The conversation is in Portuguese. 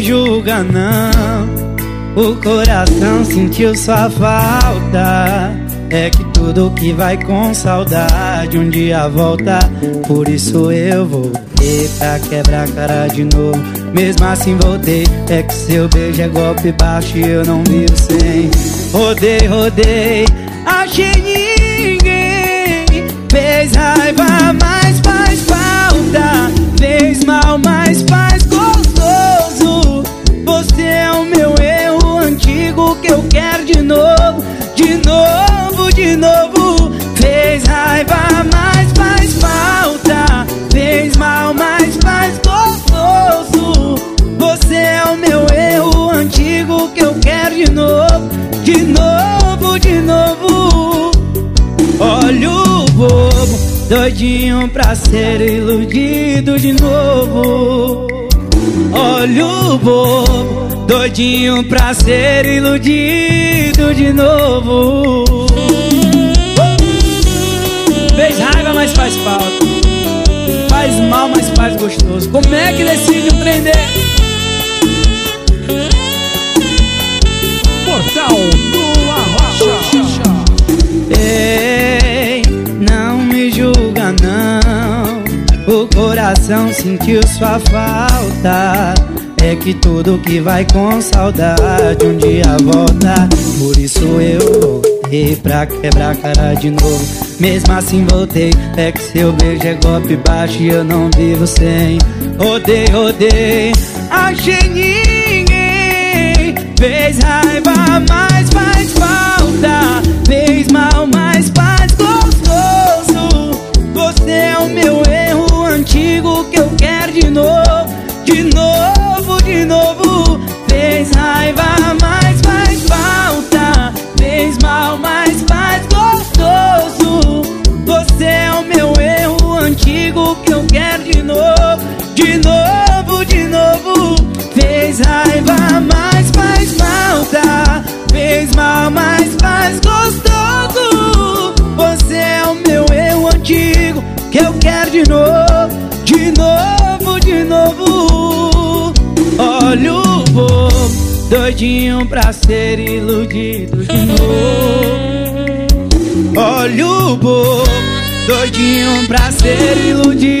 julga não. O coração sentiu sua falta. É que tudo que vai com saudade Um dia volta. Por isso eu voltei pra quebrar cara de novo. Mesmo assim voltei. É que seu beijo é golpe baixo E eu não vivo sem. Rodei, rodei. Achei De novo, de novo. Olha o bobo Doidinho pra ser iludido de novo. Olha o bobo Doidinho pra ser iludido de novo. Fez raiva, mas faz falta. Faz mal, mas faz gostoso. Como é que decide um O coração sentiu sua falta. É que tudo que vai com saudade Um dia volta. Por isso eu voltei pra quebrar cara de novo. Mesmo assim voltei É que seu beijo é golpe baixo E eu não vivo sem. Rodei, rodei Achei ninguém. Fez raiva, mas de novo De novo, de novo. Olha o bobo Doidinho pra ser iludido de novo. Olha o bobo Doidinho pra ser iludido